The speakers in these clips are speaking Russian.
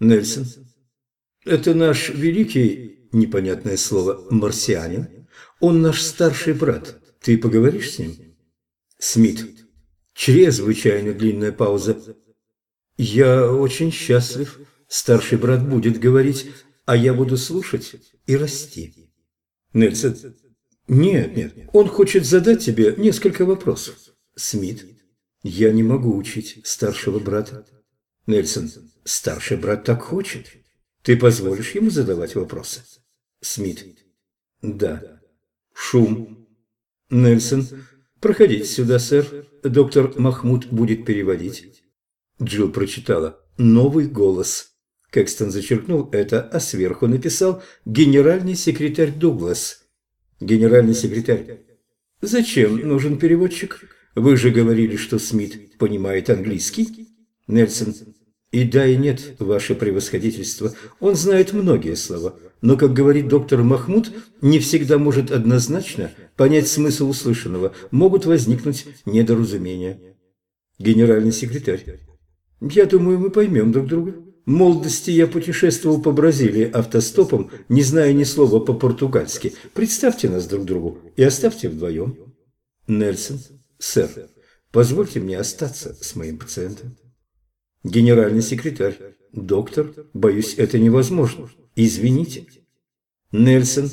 Нельсон. Это наш великий, непонятное слово, марсианин. Он наш старший брат. Ты поговоришь с ним? Смит. Чрезвычайно длинная пауза. Я очень счастлив. Старший брат будет говорить, а я буду слушать и расти. Нельсон. Нет, нет, он хочет задать тебе несколько вопросов. Смит. Я не могу учить старшего брата. Нельсон. Старший брат так хочет. Ты позволишь ему задавать вопросы? Смит. Да. Шум. Нельсон. Проходите сюда, сэр. Доктор Махмуд будет переводить. Джилл прочитала. Новый голос. Кэкстон зачеркнул это, а сверху написал «Генеральный секретарь Дуглас». «Генеральный секретарь». «Зачем нужен переводчик? Вы же говорили, что Смит понимает английский». Нельсон. «И да, и нет, ваше превосходительство. Он знает многие слова, но, как говорит доктор Махмуд, не всегда может однозначно понять смысл услышанного. Могут возникнуть недоразумения». Генеральный секретарь. «Я думаю, мы поймем друг друга». В молодости я путешествовал по Бразилии автостопом, не зная ни слова по-португальски. Представьте нас друг другу и оставьте вдвоем. Нельсон. Сэр, позвольте мне остаться с моим пациентом. Генеральный секретарь. Доктор, боюсь, это невозможно. Извините. Нельсон.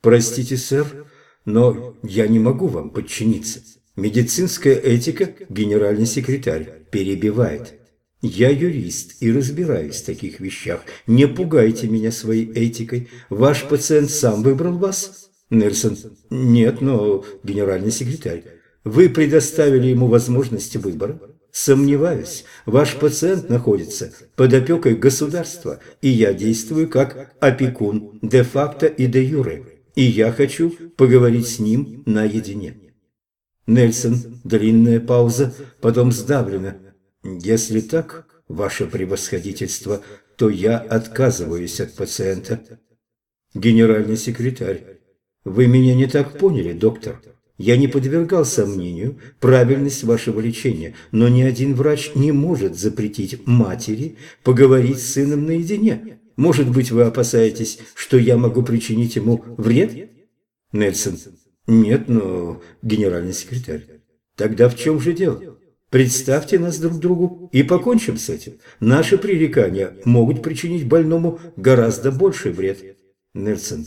Простите, сэр, но я не могу вам подчиниться. Медицинская этика, генеральный секретарь, перебивает. Я юрист и разбираюсь в таких вещах. Не пугайте меня своей этикой. Ваш пациент сам выбрал вас? Нельсон. Нет, но генеральный секретарь. Вы предоставили ему возможности выбора? Сомневаюсь. Ваш пациент находится под опекой государства, и я действую как опекун де-факто и де-юре. И я хочу поговорить с ним наедине. Нельсон. Длинная пауза, потом сдавленно. Если так, ваше превосходительство, то я отказываюсь от пациента. Генеральный секретарь, вы меня не так поняли, доктор. Я не подвергал сомнению правильность вашего лечения, но ни один врач не может запретить матери поговорить с сыном наедине. Может быть, вы опасаетесь, что я могу причинить ему вред? Нельсон. Нет, но генеральный секретарь. Тогда в чем же дело? Представьте нас друг другу и покончим с этим. Наши пререкания могут причинить больному гораздо больший вред. Нельсон.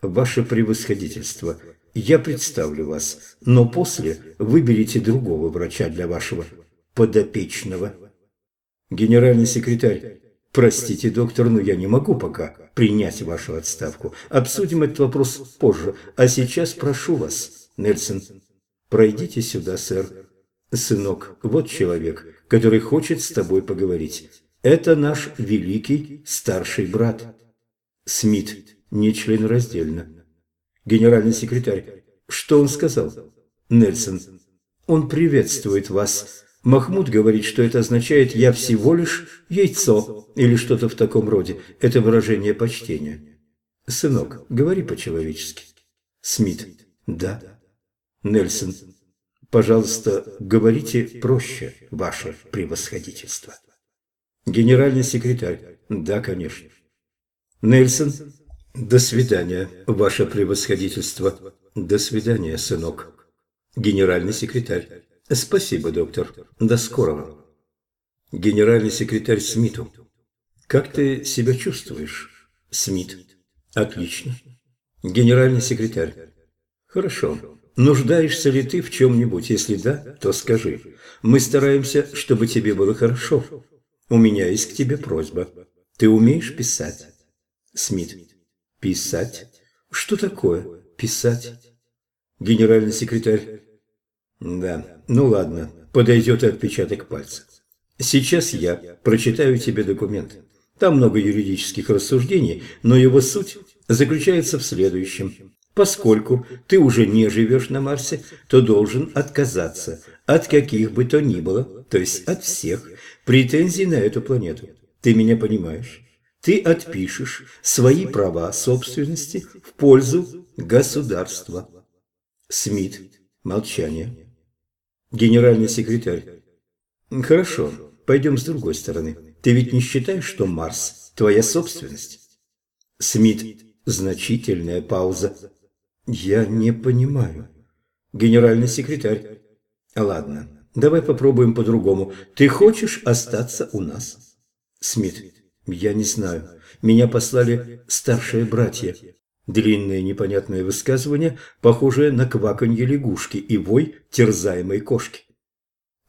Ваше превосходительство, я представлю вас, но после выберите другого врача для вашего подопечного. Генеральный секретарь. Простите, доктор, но я не могу пока принять вашу отставку. Обсудим этот вопрос позже. А сейчас прошу вас, Нельсон, пройдите сюда, сэр. «Сынок, вот человек, который хочет с тобой поговорить. Это наш великий старший брат». Смит, не членораздельно. Генеральный секретарь. Что он сказал? Нельсон. Он приветствует вас. Махмуд говорит, что это означает «я всего лишь яйцо» или что-то в таком роде. Это выражение почтения. Сынок, говори по-человечески. Смит. Да. Нельсон. Пожалуйста, говорите проще, ваше превосходительство. Генеральный секретарь. Да, конечно. Нельсон. До свидания, ваше превосходительство. До свидания, сынок. Генеральный секретарь. Спасибо, доктор. До скорого. Генеральный секретарь Смиту. Как ты себя чувствуешь, Смит? Отлично. Генеральный секретарь. Хорошо. Нуждаешься ли ты в чем-нибудь? Если да, то скажи. Мы стараемся, чтобы тебе было хорошо. У меня есть к тебе просьба. Ты умеешь писать? Смит. Писать? Что такое писать? Генеральный секретарь. Да, ну ладно, подойдет отпечаток пальца. Сейчас я прочитаю тебе документ. Там много юридических рассуждений, но его суть заключается в следующем. Поскольку ты уже не живешь на Марсе, то должен отказаться от каких бы то ни было, то есть от всех претензий на эту планету. Ты меня понимаешь? Ты отпишешь свои права собственности в пользу государства. Смит. Молчание. Генеральный секретарь. Хорошо, пойдем с другой стороны. Ты ведь не считаешь, что Марс – твоя собственность? Смит. Значительная пауза. Я не понимаю. Генеральный секретарь. Ладно, давай попробуем по-другому. Ты хочешь остаться у нас? Смит. Я не знаю. Меня послали старшие братья. Длинное непонятное высказывание, похожее на кваканье лягушки и вой терзаемой кошки.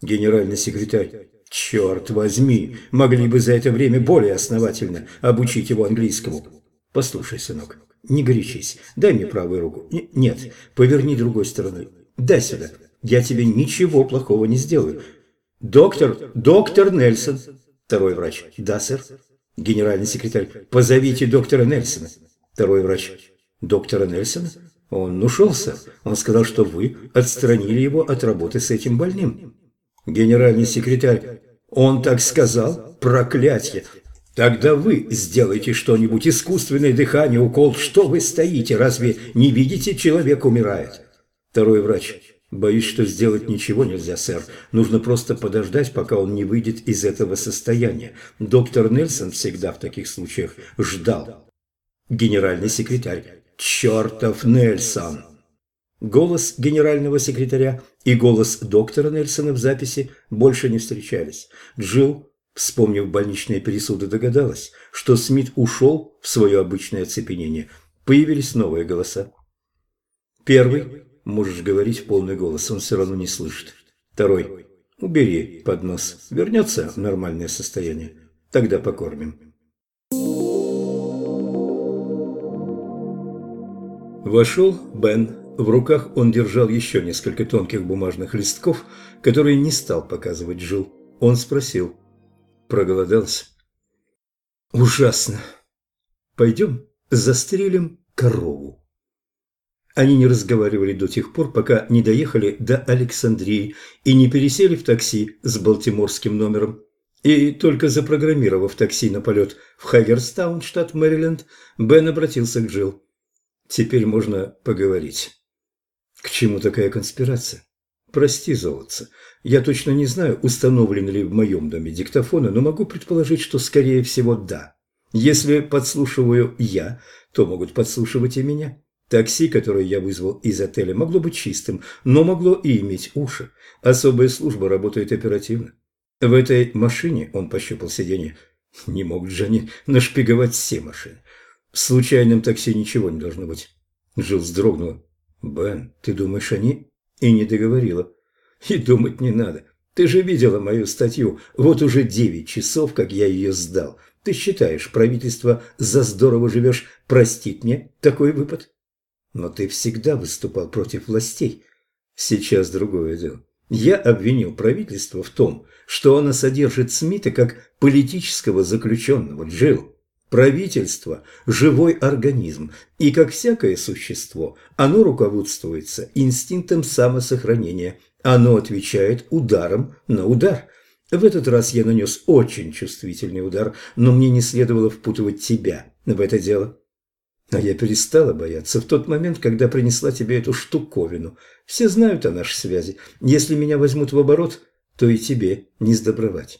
Генеральный секретарь. Черт возьми, могли бы за это время более основательно обучить его английскому. Послушай, сынок, не горячись, дай мне правую руку. Нет, поверни другой стороной. Дай сюда. Я тебе ничего плохого не сделаю. Доктор, доктор Нельсон. Второй врач. Да, сэр. Генеральный секретарь. Позовите доктора Нельсона. Второй врач. Доктора Нельсона? Он ушел, сэр. Он сказал, что вы отстранили его от работы с этим больным. Генеральный секретарь. Он так сказал? Проклятье! Тогда вы сделайте что-нибудь, искусственное дыхание, укол. Что вы стоите? Разве не видите, человек умирает? Второй врач. Боюсь, что сделать ничего нельзя, сэр. Нужно просто подождать, пока он не выйдет из этого состояния. Доктор Нельсон всегда в таких случаях ждал. Генеральный секретарь. Чертов Нельсон! Голос генерального секретаря и голос доктора Нельсона в записи больше не встречались. Джилл Вспомнив больничные пересуды, догадалась, что Смит ушел в свое обычное оцепенение. Появились новые голоса. Первый. Можешь говорить в полный голос, он все равно не слышит. Второй. Убери поднос. Вернется в нормальное состояние. Тогда покормим. Вошел Бен. В руках он держал еще несколько тонких бумажных листков, которые не стал показывать Джилл. Он спросил – Проголодался? Ужасно. Пойдем застрелим корову. Они не разговаривали до тех пор, пока не доехали до Александрии и не пересели в такси с балтиморским номером. И только запрограммировав такси на полет в Хагерстаун, штат Мэриленд, Бен обратился к Джилл. «Теперь можно поговорить». «К чему такая конспирация?» «Прости, золотце, я точно не знаю, установлены ли в моем доме диктофоны, но могу предположить, что скорее всего да. Если подслушиваю я, то могут подслушивать и меня. Такси, которое я вызвал из отеля, могло быть чистым, но могло и иметь уши. Особая служба работает оперативно. В этой машине, он пощупал сиденье, не могут же они нашпиговать все машины. В случайном такси ничего не должно быть. Джилл вздрогнула. «Бен, ты думаешь, они...» И не договорила. И думать не надо. Ты же видела мою статью. Вот уже девять часов, как я ее сдал. Ты считаешь, правительство за здорово живешь простит мне такой выпад? Но ты всегда выступал против властей. Сейчас другое дело. Я обвинил правительство в том, что оно содержит Смита как политического заключенного, Джилл. Правительство – живой организм, и, как всякое существо, оно руководствуется инстинктом самосохранения. Оно отвечает ударом на удар. В этот раз я нанес очень чувствительный удар, но мне не следовало впутывать тебя в это дело. А я перестала бояться в тот момент, когда принесла тебе эту штуковину. Все знают о нашей связи. Если меня возьмут в оборот, то и тебе не сдобровать.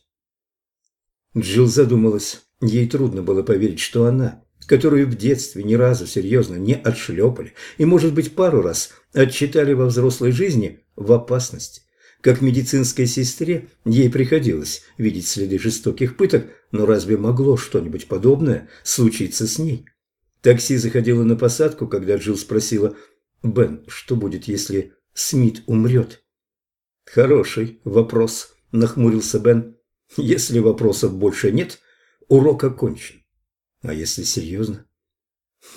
Джилл задумалась. Ей трудно было поверить, что она, которую в детстве ни разу серьезно не отшлепали и, может быть, пару раз отчитали во взрослой жизни, в опасности. Как медицинской сестре ей приходилось видеть следы жестоких пыток, но разве могло что-нибудь подобное случиться с ней? Такси заходило на посадку, когда Джилл спросила, «Бен, что будет, если Смит умрет?» «Хороший вопрос», – нахмурился Бен. «Если вопросов больше нет, урок окончен. А если серьезно?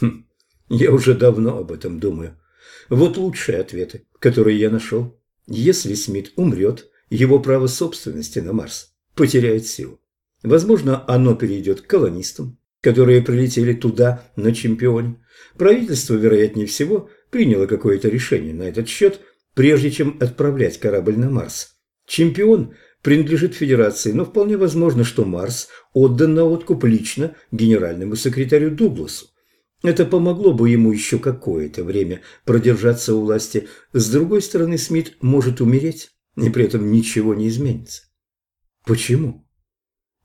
Хм, я уже давно об этом думаю. Вот лучшие ответы, которые я нашел. Если Смит умрет, его право собственности на Марс потеряет силу. Возможно, оно перейдет к колонистам, которые прилетели туда на чемпионе. Правительство, вероятнее всего, приняло какое-то решение на этот счет, прежде чем отправлять корабль на Марс. Чемпион принадлежит Федерации, но вполне возможно, что Марс отдан на откуп лично генеральному секретарю Дугласу. Это помогло бы ему еще какое-то время продержаться у власти. С другой стороны, Смит может умереть, и при этом ничего не изменится. Почему?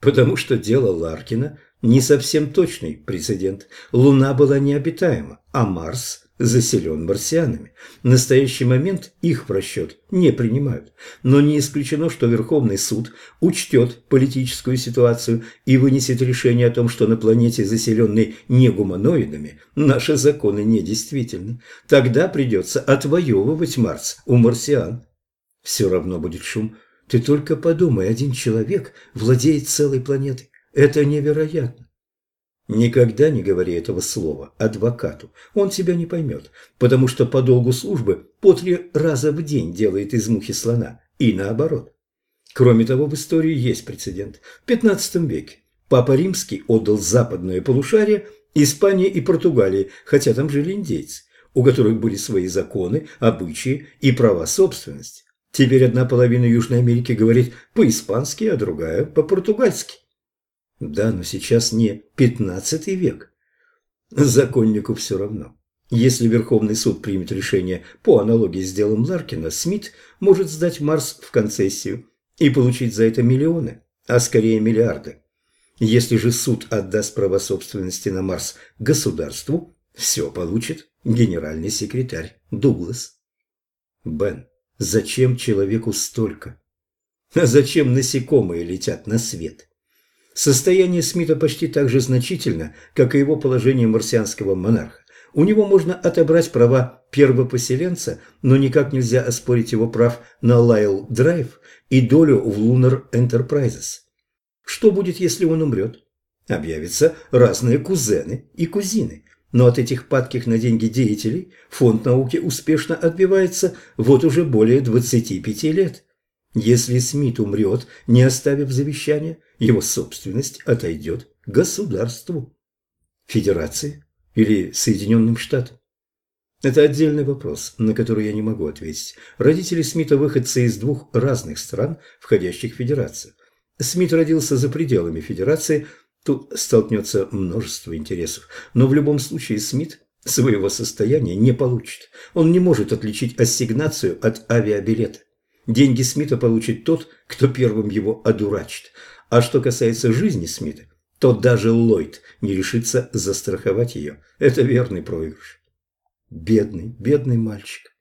Потому что дело Ларкина не совсем точный прецедент. Луна была необитаема, а Марс заселен марсианами. В настоящий момент их в расчет не принимают. Но не исключено, что Верховный суд учтет политическую ситуацию и вынесет решение о том, что на планете, заселенной негуманоидами, наши законы недействительны. Тогда придется отвоевывать Марс у марсиан. Все равно будет шум. Ты только подумай, один человек владеет целой планетой. Это невероятно. Никогда не говори этого слова адвокату, он тебя не поймет, потому что по долгу службы по три раза в день делает из мухи слона, и наоборот. Кроме того, в истории есть прецедент. В 15 веке Папа Римский отдал западное полушарие Испании и Португалии, хотя там жили индейцы, у которых были свои законы, обычаи и права собственности. Теперь одна половина Южной Америки говорит по-испански, а другая по-португальски. Да, но сейчас не пятнадцатый век. Законнику все равно. Если Верховный суд примет решение по аналогии с делом Ларкина, Смит может сдать Марс в концессию и получить за это миллионы, а скорее миллиарды. Если же суд отдаст право собственности на Марс государству, все получит генеральный секретарь Дуглас. Бен, зачем человеку столько? А зачем насекомые летят на свет? Состояние Смита почти так же значительно, как и его положение марсианского монарха. У него можно отобрать права первопоселенца, но никак нельзя оспорить его прав на Лайл Драйв и долю в Lunar Enterprises. Что будет, если он умрет? Объявятся разные кузены и кузины. Но от этих падких на деньги деятелей фонд науки успешно отбивается вот уже более 25 лет. Если Смит умрет, не оставив завещания, его собственность отойдет государству. Федерации или Соединенным Штатам? Это отдельный вопрос, на который я не могу ответить. Родители Смита – выходцы из двух разных стран, входящих в Федерацию. Смит родился за пределами Федерации, тут столкнется множество интересов. Но в любом случае Смит своего состояния не получит. Он не может отличить ассигнацию от авиабилета. Деньги Смита получит тот, кто первым его одурачит. А что касается жизни Смита, то даже Ллойд не решится застраховать ее. Это верный проигрыш. Бедный, бедный мальчик.